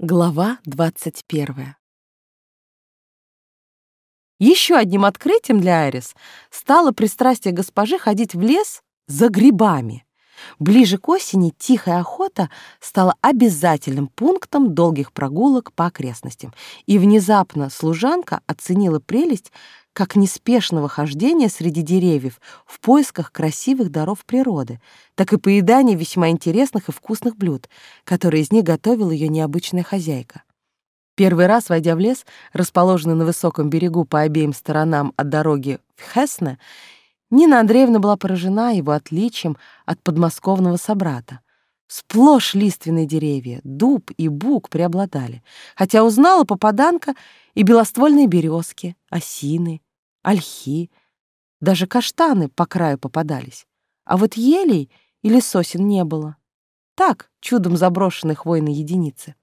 Глава 21. Еще одним открытием для Айрис стало пристрастие госпожи ходить в лес за грибами. Ближе к осени тихая охота стала обязательным пунктом долгих прогулок по окрестностям, и внезапно служанка оценила прелесть как неспешного хождения среди деревьев в поисках красивых даров природы, так и поедания весьма интересных и вкусных блюд, которые из них готовила ее необычная хозяйка. Первый раз, войдя в лес, расположенный на высоком берегу по обеим сторонам от дороги в Хесне, Нина Андреевна была поражена его отличием от подмосковного собрата. Сплошь лиственные деревья, дуб и бук преобладали, хотя узнала попаданка и белоствольные березки, осины, ольхи, даже каштаны по краю попадались. А вот елей или сосен не было. Так, чудом заброшенной хвойной единицы.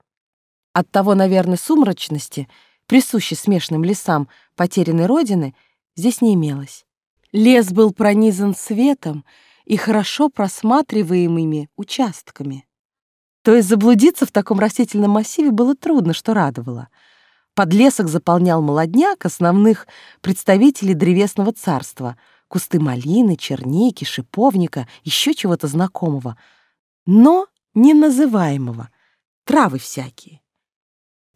От того, наверное, сумрачности, присущей смешанным лесам потерянной родины, здесь не имелось. Лес был пронизан светом и хорошо просматриваемыми участками. То есть заблудиться в таком растительном массиве было трудно, что радовало — Подлесок заполнял молодняк основных представителей древесного царства, кусты малины, черники, шиповника, еще чего-то знакомого, но не называемого, травы всякие.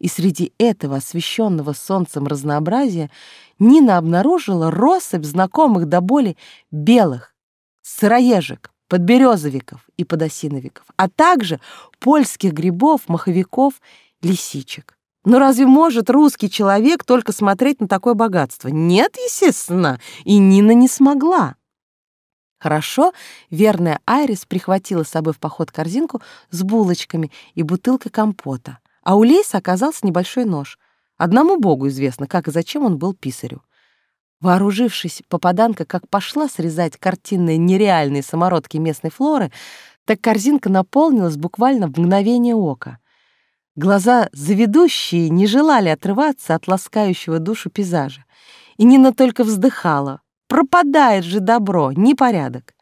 И среди этого освещенного солнцем разнообразия Нина обнаружила россыпь знакомых до боли белых, сыроежек, подберезовиков и подосиновиков, а также польских грибов, маховиков, лисичек. Но разве может русский человек только смотреть на такое богатство? Нет, естественно, и Нина не смогла. Хорошо, верная Айрис прихватила с собой в поход корзинку с булочками и бутылкой компота, а у Лейса оказался небольшой нож. Одному богу известно, как и зачем он был писарю. Вооружившись, попаданка как пошла срезать картинные нереальные самородки местной флоры, так корзинка наполнилась буквально в мгновение ока — Глаза заведущие не желали отрываться от ласкающего душу пейзажа. И Нина только вздыхала. Пропадает же добро, непорядок.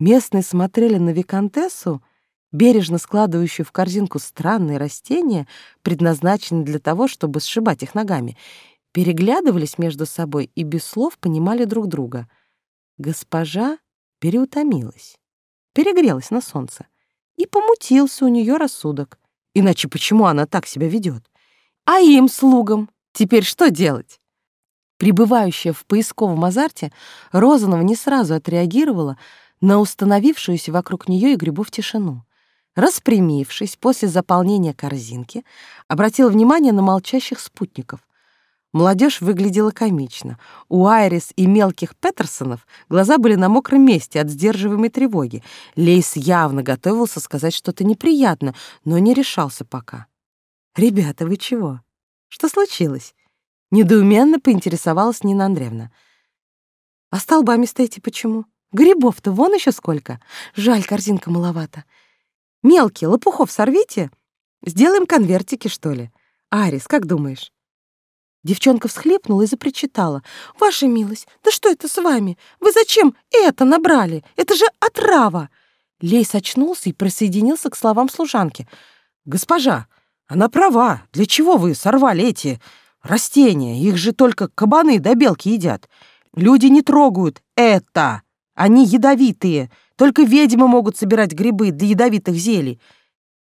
Местные смотрели на виконтессу, бережно складывающую в корзинку странные растения, предназначенные для того, чтобы сшибать их ногами, переглядывались между собой и без слов понимали друг друга. Госпожа переутомилась, перегрелась на солнце, и помутился у нее рассудок. Иначе почему она так себя ведет? А им, слугам, теперь что делать? Прибывающая в поисковом азарте, Розанова не сразу отреагировала на установившуюся вокруг нее и грибов тишину. Распрямившись после заполнения корзинки, обратила внимание на молчащих спутников. Молодежь выглядела комично. У Айрис и мелких Петерсонов глаза были на мокром месте от сдерживаемой тревоги. Лейс явно готовился сказать что-то неприятное, но не решался пока. «Ребята, вы чего? Что случилось?» Недоуменно поинтересовалась Нина Андреевна. «А столбами стоите почему? Грибов-то вон еще сколько. Жаль, корзинка маловато. Мелкие, лопухов сорвите. Сделаем конвертики, что ли. Арис, как думаешь?» Девчонка всхлипнула и запричитала. «Ваша милость, да что это с вами? Вы зачем это набрали? Это же отрава!» Лейс очнулся и присоединился к словам служанки. «Госпожа, она права. Для чего вы сорвали эти растения? Их же только кабаны да белки едят. Люди не трогают это. Они ядовитые. Только ведьмы могут собирать грибы для ядовитых зелий.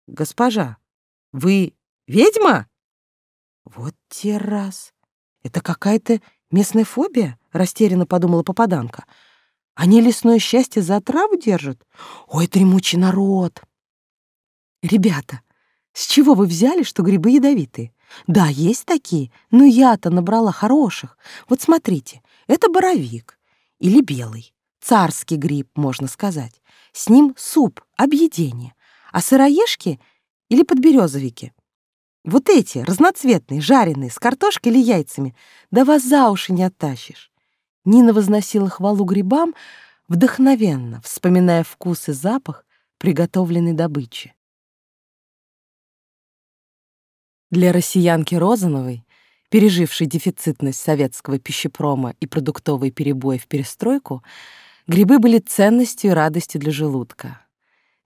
Госпожа, вы ведьма?» Вот те раз. Это какая-то местная фобия, растерянно подумала попаданка. Они лесное счастье за отраву держат? Ой, дремучий народ! Ребята, с чего вы взяли, что грибы ядовитые? Да, есть такие, но я-то набрала хороших. Вот смотрите, это боровик или белый, царский гриб, можно сказать. С ним суп, объедение. А сыроежки или подберезовики вот эти, разноцветные, жареные, с картошкой или яйцами, да вас за уши не оттащишь. Нина возносила хвалу грибам вдохновенно, вспоминая вкус и запах приготовленной добычи. Для россиянки Розановой, пережившей дефицитность советского пищепрома и продуктовые перебои в перестройку, грибы были ценностью и радостью для желудка.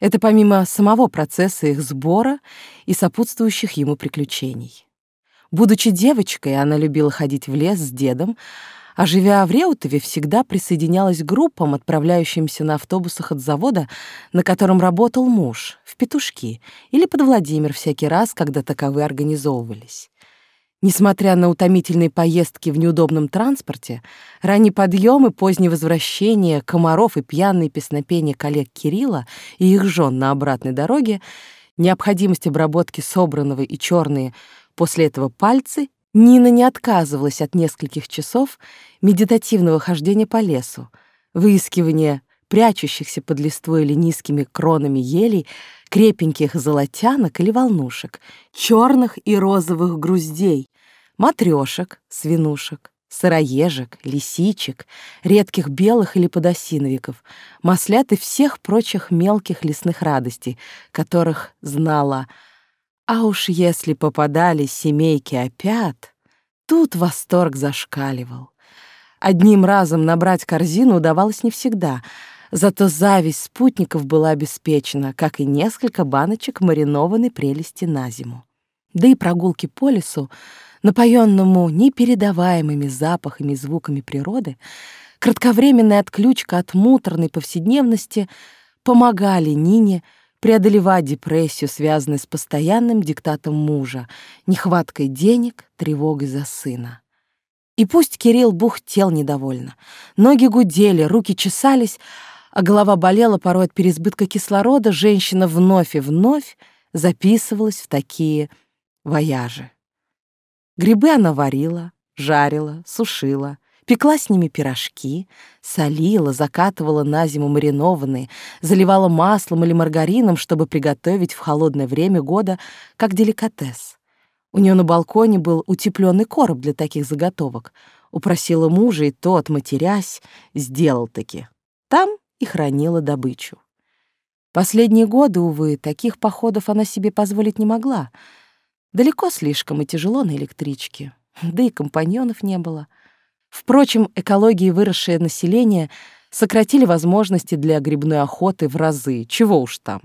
Это помимо самого процесса их сбора и сопутствующих ему приключений. Будучи девочкой, она любила ходить в лес с дедом, а живя в Реутове, всегда присоединялась к группам, отправляющимся на автобусах от завода, на котором работал муж, в Петушки или под Владимир всякий раз, когда таковые организовывались. Несмотря на утомительные поездки в неудобном транспорте, ранний подъем и позднее возвращение комаров и пьяные песнопения коллег Кирилла и их жен на обратной дороге, необходимость обработки собранного и черные после этого пальцы Нина не отказывалась от нескольких часов медитативного хождения по лесу, выискивания прячущихся под листвой или низкими кронами елей крепеньких золотянок или волнушек, черных и розовых груздей, матрешек, свинушек, сыроежек, лисичек, редких белых или подосиновиков, маслят и всех прочих мелких лесных радостей, которых знала а уж если попадались семейки опят, тут восторг зашкаливал. Одним разом набрать корзину удавалось не всегда, зато зависть спутников была обеспечена, как и несколько баночек маринованной прелести на зиму. Да и прогулки по лесу, напоенному непередаваемыми запахами и звуками природы, кратковременная отключка от муторной повседневности помогали Нине преодолевать депрессию, связанную с постоянным диктатом мужа, нехваткой денег, тревогой за сына. И пусть Кирилл бухтел недовольно. Ноги гудели, руки чесались, а голова болела порой от переизбытка кислорода, женщина вновь и вновь записывалась в такие вояжи. Грибы она варила, жарила, сушила, Пекла с ними пирожки, солила, закатывала на зиму маринованные, заливала маслом или маргарином, чтобы приготовить в холодное время года как деликатес. У нее на балконе был утепленный короб для таких заготовок. Упросила мужа, и тот, матерясь, сделал-таки. Там и хранила добычу. Последние годы, увы, таких походов она себе позволить не могла. Далеко слишком и тяжело на электричке, да и компаньонов не было — Впрочем, экологии выросшее население сократили возможности для грибной охоты в разы, чего уж там.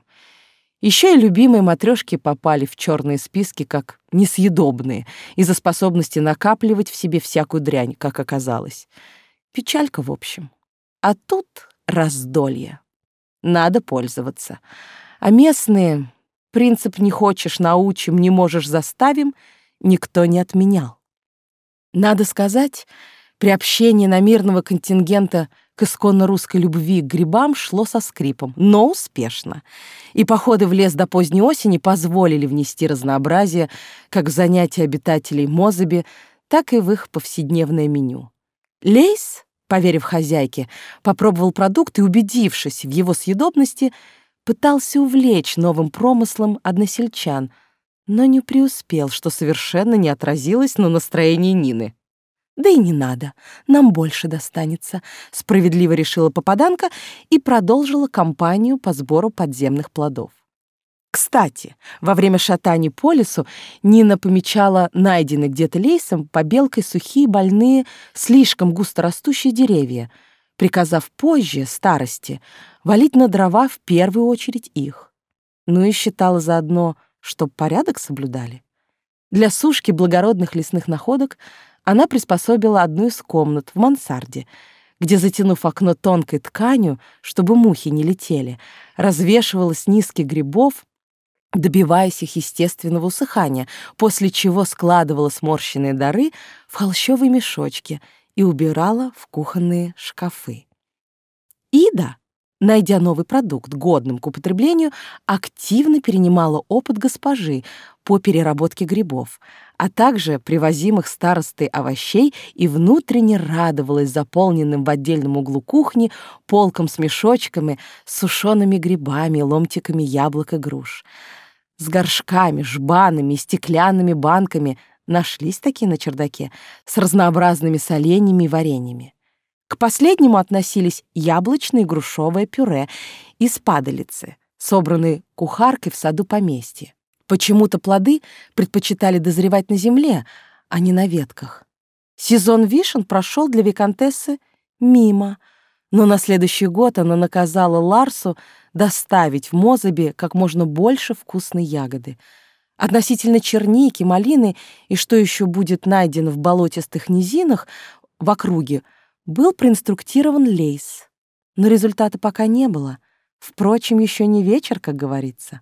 Еще и любимые матрешки попали в черные списки как несъедобные из-за способности накапливать в себе всякую дрянь, как оказалось. Печалька, в общем. А тут раздолье. Надо пользоваться. А местные принцип «не хочешь — научим, не можешь — заставим» никто не отменял. Надо сказать, Приобщение намирного контингента к исконно русской любви к грибам шло со скрипом, но успешно. И походы в лес до поздней осени позволили внести разнообразие как в занятия обитателей Мозаби, так и в их повседневное меню. Лейс, поверив хозяйке, попробовал продукт и, убедившись в его съедобности, пытался увлечь новым промыслом односельчан, но не преуспел, что совершенно не отразилось на настроении Нины. Да и не надо, нам больше достанется, справедливо решила попаданка и продолжила кампанию по сбору подземных плодов. Кстати, во время шатаний по лесу Нина помечала найденные где-то лейсом побелкой сухие, больные, слишком густорастущие деревья, приказав позже, старости, валить на дрова в первую очередь их. Ну и считала заодно, чтоб порядок соблюдали. Для сушки благородных лесных находок она приспособила одну из комнат в мансарде, где, затянув окно тонкой тканью, чтобы мухи не летели, развешивала с низких грибов, добиваясь их естественного усыхания, после чего складывала сморщенные дары в холщовые мешочки и убирала в кухонные шкафы. Ида найдя новый продукт, годным к употреблению, активно перенимала опыт госпожи по переработке грибов, а также привозимых старостой овощей и внутренне радовалась заполненным в отдельном углу кухни полком с мешочками, с сушеными грибами, ломтиками яблок и груш. С горшками, жбанами и стеклянными банками нашлись такие на чердаке, с разнообразными соленьями и вареньями. К последнему относились яблочное и грушевое пюре из падалицы, собранные кухаркой в саду поместья. Почему-то плоды предпочитали дозревать на земле, а не на ветках. Сезон вишен прошел для виконтессы мимо, но на следующий год она наказала Ларсу доставить в Мозабе как можно больше вкусной ягоды. Относительно черники, малины и что еще будет найдено в болотистых низинах в округе, был проинструктирован Лейс. Но результата пока не было. Впрочем, еще не вечер, как говорится.